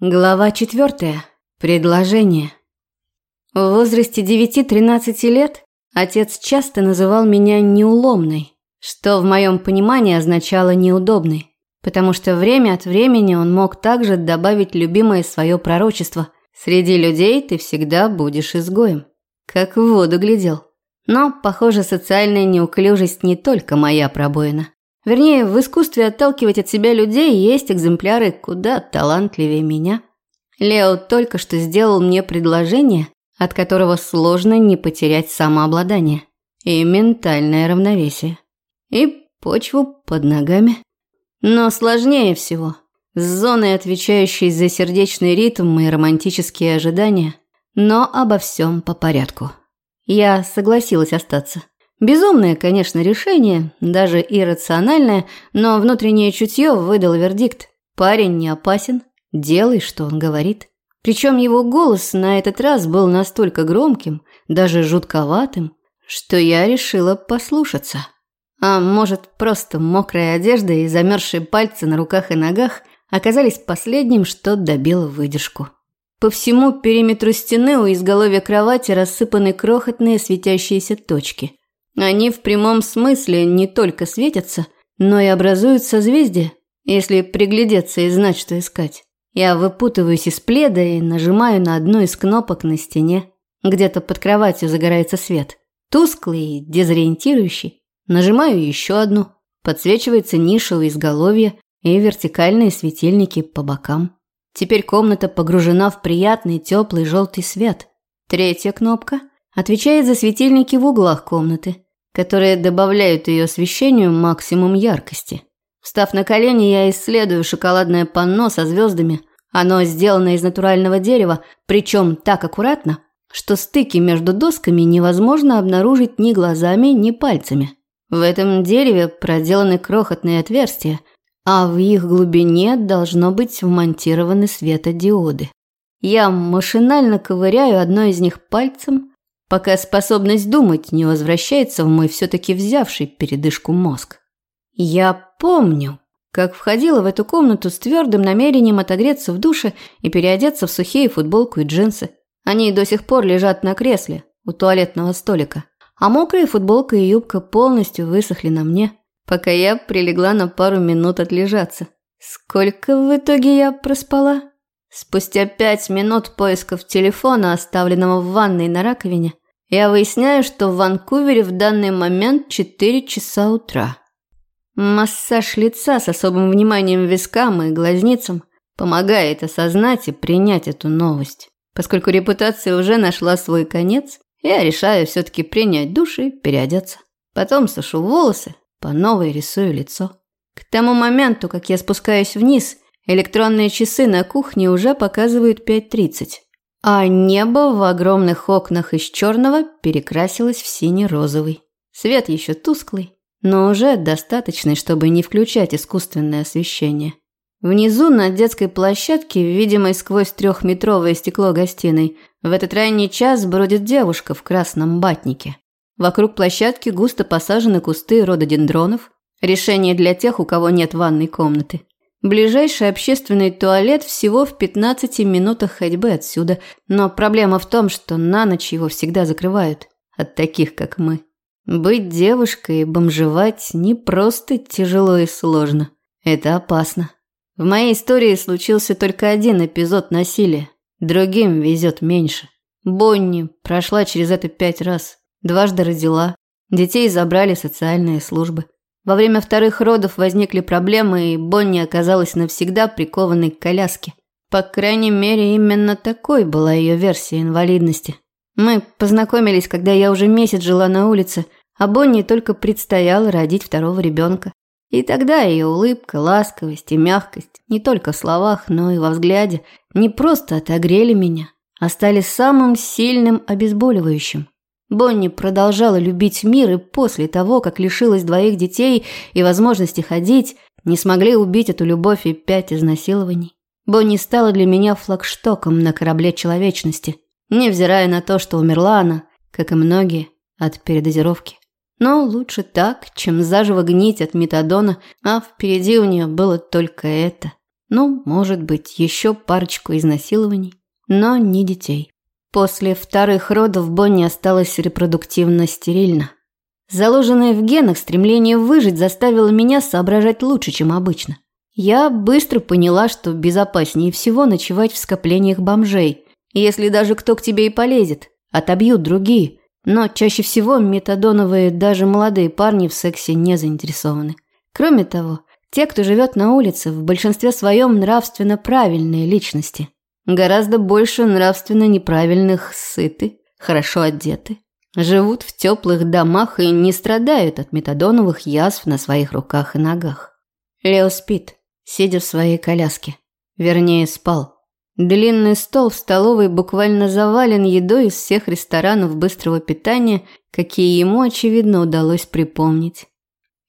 Глава четвертая. Предложение. В возрасте 9-13 лет отец часто называл меня неуломной, что в моем понимании означало неудобной, потому что время от времени он мог также добавить любимое свое пророчество «Среди людей ты всегда будешь изгоем». Как в воду глядел. Но, похоже, социальная неуклюжесть не только моя пробоина. Вернее, в искусстве отталкивать от себя людей есть экземпляры куда талантливее меня. Лео только что сделал мне предложение, от которого сложно не потерять самообладание и ментальное равновесие. И почву под ногами. Но сложнее всего с зоной, отвечающей за сердечный ритм и романтические ожидания. Но обо всем по порядку. Я согласилась остаться. Безумное, конечно, решение, даже иррациональное, но внутреннее чутье выдало вердикт. Парень не опасен, делай, что он говорит. Причем его голос на этот раз был настолько громким, даже жутковатым, что я решила послушаться. А может, просто мокрая одежда и замерзшие пальцы на руках и ногах оказались последним, что добило выдержку. По всему периметру стены у изголовья кровати рассыпаны крохотные светящиеся точки. Они в прямом смысле не только светятся, но и образуют созвездия, если приглядеться и знать, что искать. Я выпутываюсь из пледа и нажимаю на одну из кнопок на стене. Где-то под кроватью загорается свет. Тусклый и дезориентирующий. Нажимаю еще одну. Подсвечивается ниша у изголовья и вертикальные светильники по бокам. Теперь комната погружена в приятный теплый желтый свет. Третья кнопка отвечает за светильники в углах комнаты которые добавляют ее освещению максимум яркости. Встав на колени, я исследую шоколадное панно со звездами. Оно сделано из натурального дерева, причем так аккуратно, что стыки между досками невозможно обнаружить ни глазами, ни пальцами. В этом дереве проделаны крохотные отверстия, а в их глубине должно быть вмонтированы светодиоды. Я машинально ковыряю одно из них пальцем, пока способность думать не возвращается в мой все-таки взявший передышку мозг. Я помню, как входила в эту комнату с твердым намерением отогреться в душе и переодеться в сухие футболку и джинсы. Они до сих пор лежат на кресле у туалетного столика, а мокрая футболка и юбка полностью высохли на мне, пока я прилегла на пару минут отлежаться. Сколько в итоге я проспала? Спустя пять минут поисков телефона, оставленного в ванной на раковине, я выясняю, что в Ванкувере в данный момент 4 часа утра. Массаж лица с особым вниманием вискам и глазницам помогает осознать и принять эту новость. Поскольку репутация уже нашла свой конец, я решаю все-таки принять душ и переодеться. Потом сушу волосы, по новой рисую лицо. К тому моменту, как я спускаюсь вниз – Электронные часы на кухне уже показывают 5.30, а небо в огромных окнах из черного перекрасилось в синий-розовый. Свет еще тусклый, но уже достаточный, чтобы не включать искусственное освещение. Внизу на детской площадке, видимой сквозь трехметровое стекло гостиной, в этот ранний час бродит девушка в красном батнике. Вокруг площадки густо посажены кусты рододендронов, решение для тех, у кого нет ванной комнаты. Ближайший общественный туалет всего в 15 минутах ходьбы отсюда, но проблема в том, что на ночь его всегда закрывают от таких, как мы. Быть девушкой и бомжевать не просто тяжело и сложно. Это опасно. В моей истории случился только один эпизод насилия. Другим везет меньше. Бонни прошла через это пять раз. Дважды родила. Детей забрали социальные службы. Во время вторых родов возникли проблемы, и Бонни оказалась навсегда прикованной к коляске. По крайней мере, именно такой была ее версия инвалидности. Мы познакомились, когда я уже месяц жила на улице, а Бонни только предстояло родить второго ребенка. И тогда ее улыбка, ласковость и мягкость, не только в словах, но и во взгляде, не просто отогрели меня, а стали самым сильным обезболивающим. Бонни продолжала любить мир и после того, как лишилась двоих детей и возможности ходить, не смогли убить эту любовь и пять изнасилований. Бонни стала для меня флагштоком на корабле человечности, невзирая на то, что умерла она, как и многие, от передозировки. Но лучше так, чем заживо гнить от метадона, а впереди у нее было только это. Ну, может быть, еще парочку изнасилований, но не детей. После вторых родов Бонни осталась репродуктивно стерильна. Заложенное в генах стремление выжить заставило меня соображать лучше, чем обычно. Я быстро поняла, что безопаснее всего ночевать в скоплениях бомжей. Если даже кто к тебе и полезет, отобьют другие. Но чаще всего метадоновые даже молодые парни в сексе не заинтересованы. Кроме того, те, кто живет на улице, в большинстве своем нравственно правильные личности. Гораздо больше нравственно неправильных сыты, хорошо одеты, живут в теплых домах и не страдают от метадоновых язв на своих руках и ногах. Лео спит, сидя в своей коляске. Вернее, спал. Длинный стол в столовой буквально завален едой из всех ресторанов быстрого питания, какие ему, очевидно, удалось припомнить.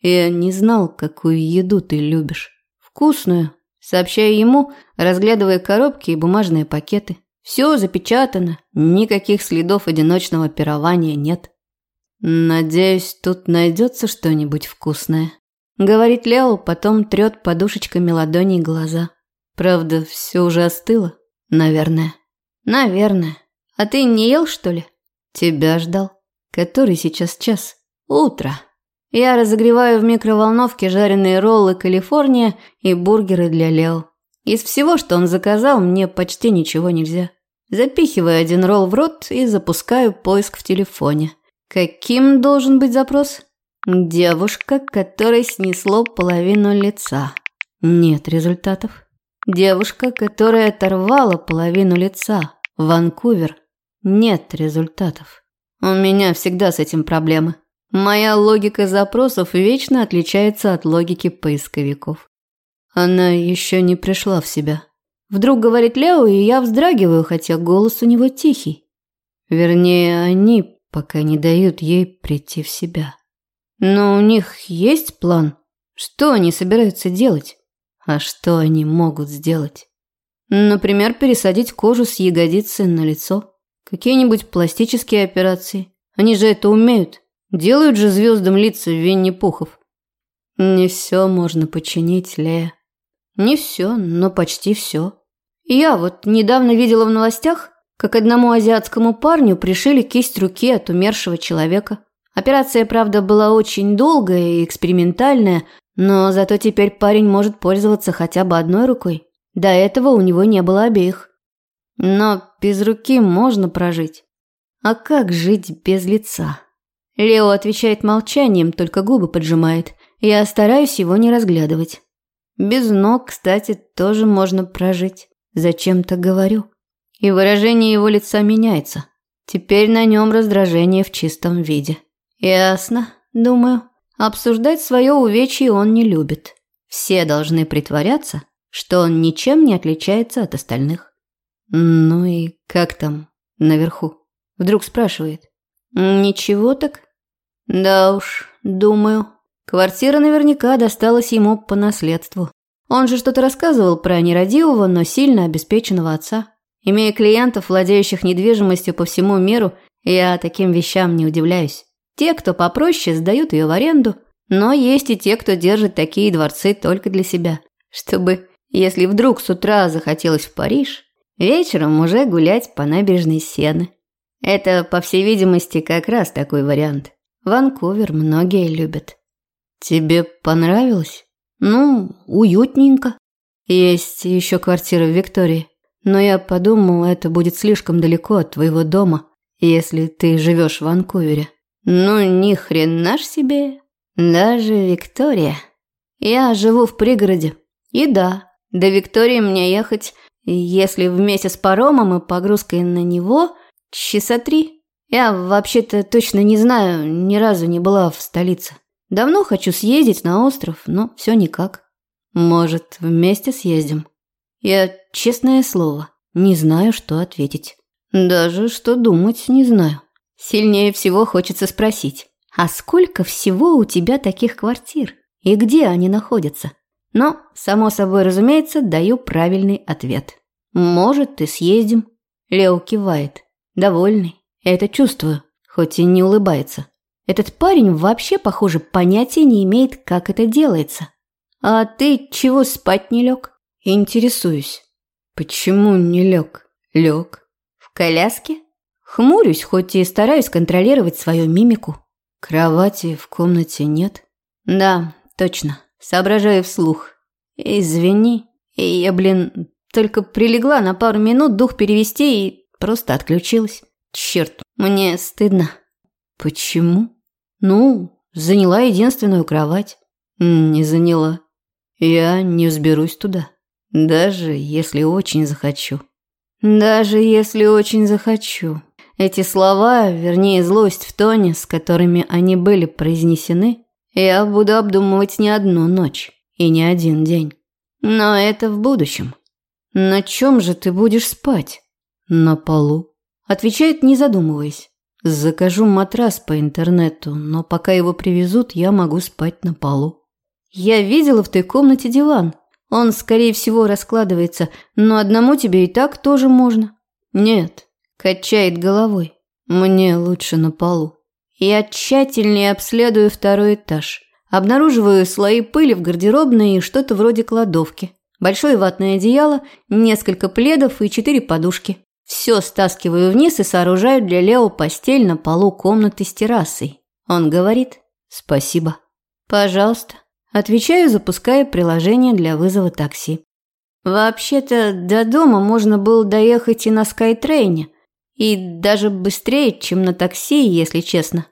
Я не знал, какую еду ты любишь. Вкусную, сообщаю ему, разглядывая коробки и бумажные пакеты. Все запечатано, никаких следов одиночного пирования нет. Надеюсь, тут найдется что-нибудь вкусное. Говорит Лео, потом трет подушечками ладоней глаза. Правда, все уже остыло? Наверное. Наверное. А ты не ел, что ли? Тебя ждал. Который сейчас час? Утро. Я разогреваю в микроволновке жареные роллы Калифорния и бургеры для Лео. Из всего, что он заказал, мне почти ничего нельзя. Запихиваю один ролл в рот и запускаю поиск в телефоне. Каким должен быть запрос? Девушка, которой снесло половину лица. Нет результатов. Девушка, которая оторвала половину лица. Ванкувер. Нет результатов. У меня всегда с этим проблемы. Моя логика запросов вечно отличается от логики поисковиков. Она еще не пришла в себя. Вдруг говорит Лео, и я вздрагиваю, хотя голос у него тихий. Вернее, они пока не дают ей прийти в себя. Но у них есть план. Что они собираются делать? А что они могут сделать? Например, пересадить кожу с ягодицы на лицо. Какие-нибудь пластические операции. Они же это умеют. Делают же звездам лица Винни-Пухов. Не все можно починить, Лея. Не все, но почти все. Я вот недавно видела в новостях, как одному азиатскому парню пришили кисть руки от умершего человека. Операция, правда, была очень долгая и экспериментальная, но зато теперь парень может пользоваться хотя бы одной рукой. До этого у него не было обеих. Но без руки можно прожить. А как жить без лица? Лео отвечает молчанием, только губы поджимает. Я стараюсь его не разглядывать. Без ног, кстати, тоже можно прожить. Зачем-то говорю. И выражение его лица меняется. Теперь на нем раздражение в чистом виде. Ясно, думаю. Обсуждать свое увечье он не любит. Все должны притворяться, что он ничем не отличается от остальных. Ну и как там наверху? Вдруг спрашивает. Ничего так? Да уж, думаю. Квартира наверняка досталась ему по наследству. Он же что-то рассказывал про нерадивого, но сильно обеспеченного отца. Имея клиентов, владеющих недвижимостью по всему миру, я таким вещам не удивляюсь. Те, кто попроще, сдают ее в аренду, но есть и те, кто держит такие дворцы только для себя, чтобы, если вдруг с утра захотелось в Париж, вечером уже гулять по набережной Сены. Это, по всей видимости, как раз такой вариант. Ванкувер многие любят. Тебе понравилось? Ну, уютненько. Есть еще квартира в Виктории. Но я подумал, это будет слишком далеко от твоего дома, если ты живешь в Ванкувере. Ну, ни хрена ж себе. Даже Виктория. Я живу в пригороде. И да, до Виктории мне ехать, если вместе с паромом и погрузкой на него, часа три. Я вообще-то точно не знаю, ни разу не была в столице. Давно хочу съездить на остров, но все никак. Может, вместе съездим? Я, честное слово, не знаю, что ответить. Даже что думать не знаю. Сильнее всего хочется спросить, а сколько всего у тебя таких квартир? И где они находятся? Но, само собой разумеется, даю правильный ответ. Может, и съездим. Лео кивает, довольный. Это чувствую, хоть и не улыбается. Этот парень вообще, похоже, понятия не имеет, как это делается. А ты чего спать не лег? Интересуюсь. Почему не лег? Лег. В коляске? Хмурюсь, хоть и стараюсь контролировать свою мимику. Кровати в комнате нет. Да, точно. Соображаю вслух. Извини. Я, блин, только прилегла на пару минут дух перевести и просто отключилась. Черт, мне стыдно. Почему? Ну, заняла единственную кровать. Не заняла. Я не взберусь туда. Даже если очень захочу. Даже если очень захочу. Эти слова, вернее злость в тоне, с которыми они были произнесены, я буду обдумывать не одну ночь и не один день. Но это в будущем. На чем же ты будешь спать? На полу. Отвечает, не задумываясь. Закажу матрас по интернету, но пока его привезут, я могу спать на полу. Я видела в той комнате диван. Он, скорее всего, раскладывается, но одному тебе и так тоже можно. Нет, качает головой. Мне лучше на полу. Я тщательнее обследую второй этаж. Обнаруживаю слои пыли в гардеробной и что-то вроде кладовки. Большое ватное одеяло, несколько пледов и четыре подушки. Все стаскиваю вниз и сооружаю для Лео постель на полу комнаты с террасой. Он говорит «Спасибо». «Пожалуйста». Отвечаю, запуская приложение для вызова такси. Вообще-то до дома можно было доехать и на скайтрейне – и даже быстрее, чем на такси, если честно.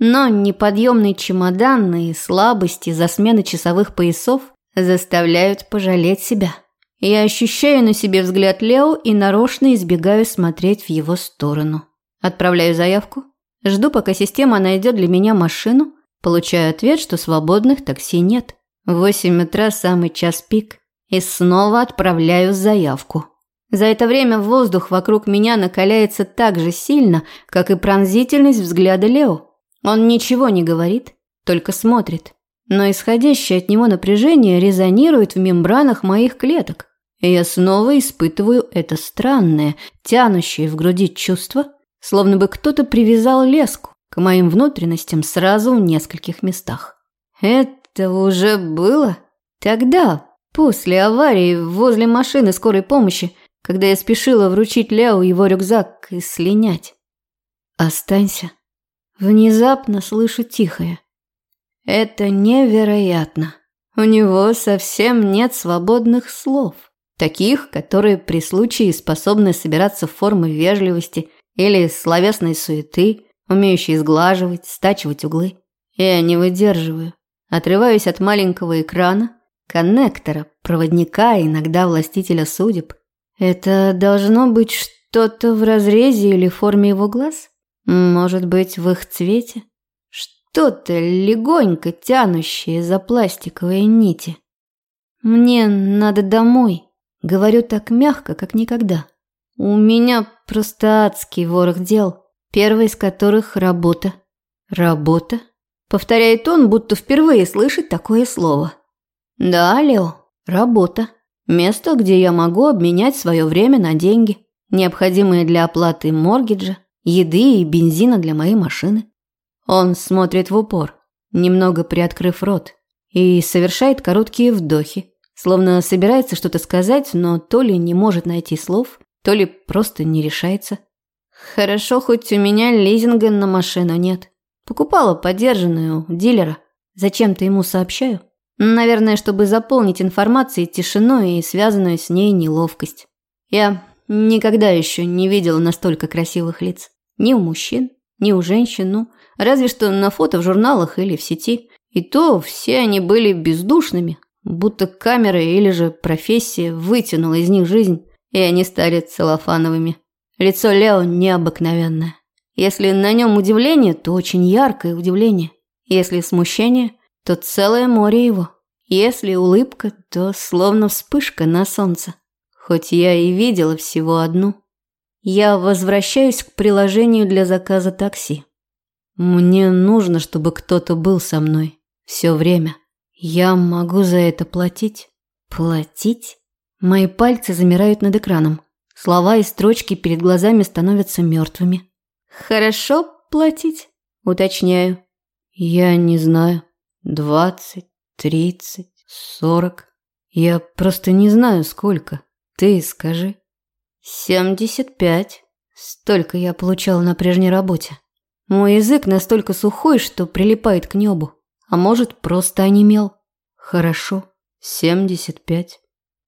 Но неподъемный чемодан и слабости за смены часовых поясов заставляют пожалеть себя. Я ощущаю на себе взгляд Лео и нарочно избегаю смотреть в его сторону. Отправляю заявку, жду, пока система найдет для меня машину, получаю ответ, что свободных такси нет. В 8 утра самый час пик. И снова отправляю заявку. За это время воздух вокруг меня накаляется так же сильно, как и пронзительность взгляда Лео. Он ничего не говорит, только смотрит. Но исходящее от него напряжение резонирует в мембранах моих клеток. И я снова испытываю это странное, тянущее в груди чувство, словно бы кто-то привязал леску к моим внутренностям сразу в нескольких местах. Это уже было? Тогда, после аварии возле машины скорой помощи, когда я спешила вручить Ляо его рюкзак и слинять. «Останься». Внезапно слышу тихое. Это невероятно. У него совсем нет свободных слов. Таких, которые при случае способны собираться в формы вежливости или словесной суеты, умеющие сглаживать, стачивать углы. Я не выдерживаю. Отрываюсь от маленького экрана, коннектора, проводника, иногда властителя судеб – это должно быть что-то в разрезе или форме его глаз? Может быть, в их цвете? Что-то легонько тянущее за пластиковые нити. Мне надо домой. Говорю так мягко, как никогда. У меня просто адский ворох дел, первый из которых работа. Работа? Повторяет он, будто впервые слышит такое слово. Да, Лео, работа. Место, где я могу обменять свое время на деньги, необходимые для оплаты моргиджа, еды и бензина для моей машины. Он смотрит в упор, немного приоткрыв рот, и совершает короткие вдохи, словно собирается что-то сказать, но то ли не может найти слов, то ли просто не решается. Хорошо, хоть у меня лизинга на машину нет. Покупала подержанную у дилера. Зачем-то ему сообщаю. Наверное, чтобы заполнить информацией тишину и связанную с ней неловкость. Я никогда еще не видела настолько красивых лиц. Ни у мужчин, ни у женщин, ну, разве что на фото в журналах или в сети. И то все они были бездушными, будто камера или же профессия вытянула из них жизнь, и они стали целлофановыми. Лицо Лео необыкновенное. Если на нем удивление, то очень яркое удивление. Если смущение – то целое море его. Если улыбка, то словно вспышка на солнце. Хоть я и видела всего одну. Я возвращаюсь к приложению для заказа такси. Мне нужно, чтобы кто-то был со мной все время. Я могу за это платить? Платить? Мои пальцы замирают над экраном. Слова и строчки перед глазами становятся мертвыми. Хорошо платить? Уточняю. Я не знаю. Двадцать, тридцать, сорок. Я просто не знаю, сколько. Ты скажи. Семьдесят пять. Столько я получала на прежней работе. Мой язык настолько сухой, что прилипает к небу. А может, просто онемел. Хорошо, семьдесят пять.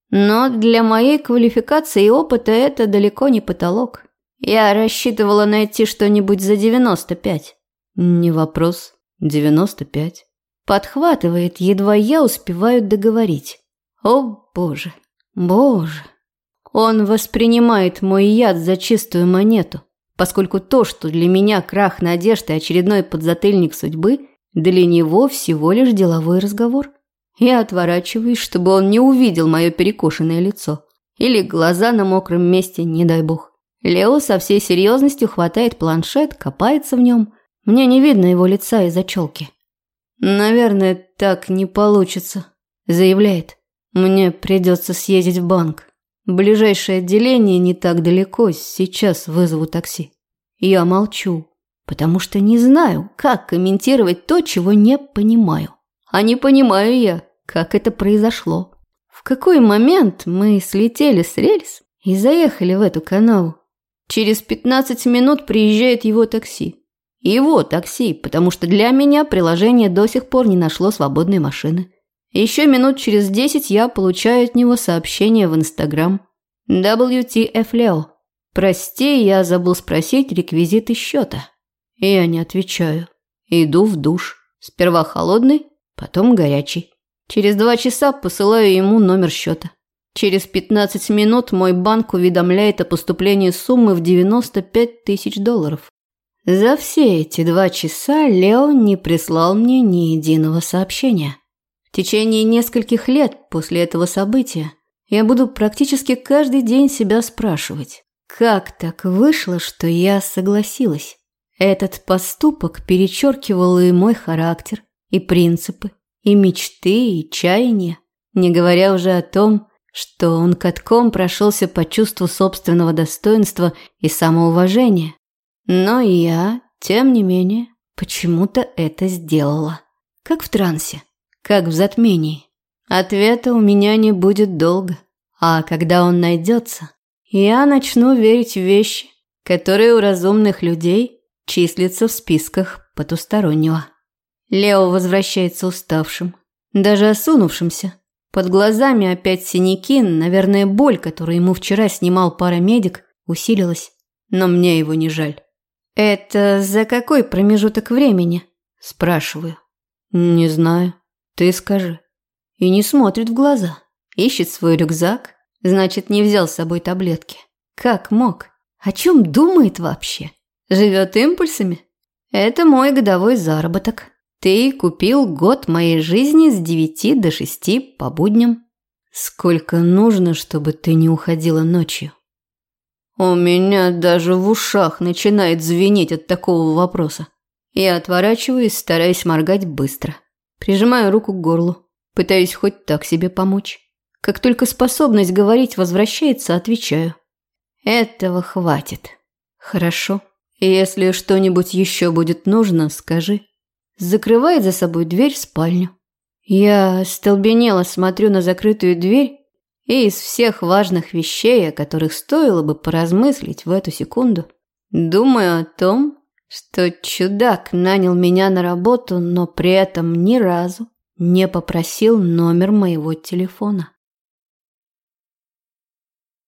Но для моей квалификации и опыта это далеко не потолок. Я рассчитывала найти что-нибудь за девяносто пять. Не вопрос. девяносто пять. Подхватывает, едва я успеваю договорить. О, боже, боже. Он воспринимает мой яд за чистую монету, поскольку то, что для меня крах надежд и очередной подзатыльник судьбы, для него всего лишь деловой разговор. Я отворачиваюсь, чтобы он не увидел мое перекошенное лицо. Или глаза на мокром месте, не дай бог. Лео со всей серьезностью хватает планшет, копается в нем. Мне не видно его лица из-за челки. «Наверное, так не получится», – заявляет. Мне придется съездить в банк. Ближайшее отделение не так далеко, сейчас вызову такси. Я молчу, потому что не знаю, как комментировать то, чего не понимаю. А не понимаю я, как это произошло. В какой момент мы слетели с рельс и заехали в эту канаву? Через 15 минут приезжает его такси. Его такси, потому что для меня приложение до сих пор не нашло свободной машины. Еще минут через десять я получаю от него сообщение в Инстаграм. WTF Leo. Прости, я забыл спросить реквизиты счета. Я не отвечаю. Иду в душ. Сперва холодный, потом горячий. Через два часа посылаю ему номер счета. Через 15 минут мой банк уведомляет о поступлении суммы в 95 тысяч долларов. За все эти два часа Лео не прислал мне ни единого сообщения. В течение нескольких лет после этого события я буду практически каждый день себя спрашивать, как так вышло, что я согласилась. Этот поступок перечеркивал и мой характер, и принципы, и мечты, и чаяния, не говоря уже о том, что он катком прошелся по чувству собственного достоинства и самоуважения. Но я, тем не менее, почему-то это сделала. Как в трансе как в затмении. Ответа у меня не будет долго, а когда он найдется, я начну верить в вещи, которые у разумных людей числятся в списках потустороннего. Лео возвращается уставшим, даже осунувшимся. Под глазами опять синяки, наверное, боль, которую ему вчера снимал парамедик, усилилась, но мне его не жаль. «Это за какой промежуток времени?» – спрашиваю. «Не знаю». Ты скажи. И не смотрит в глаза. Ищет свой рюкзак. Значит, не взял с собой таблетки. Как мог? О чем думает вообще? Живет импульсами? Это мой годовой заработок. Ты купил год моей жизни с девяти до шести по будням. Сколько нужно, чтобы ты не уходила ночью? У меня даже в ушах начинает звенеть от такого вопроса. Я отворачиваюсь, стараясь моргать быстро. Прижимаю руку к горлу, пытаюсь хоть так себе помочь. Как только способность говорить возвращается, отвечаю. Этого хватит. Хорошо. Если что-нибудь еще будет нужно, скажи. Закрывает за собой дверь в спальню. Я столбенело смотрю на закрытую дверь и из всех важных вещей, о которых стоило бы поразмыслить в эту секунду, думаю о том, что чудак нанял меня на работу, но при этом ни разу не попросил номер моего телефона.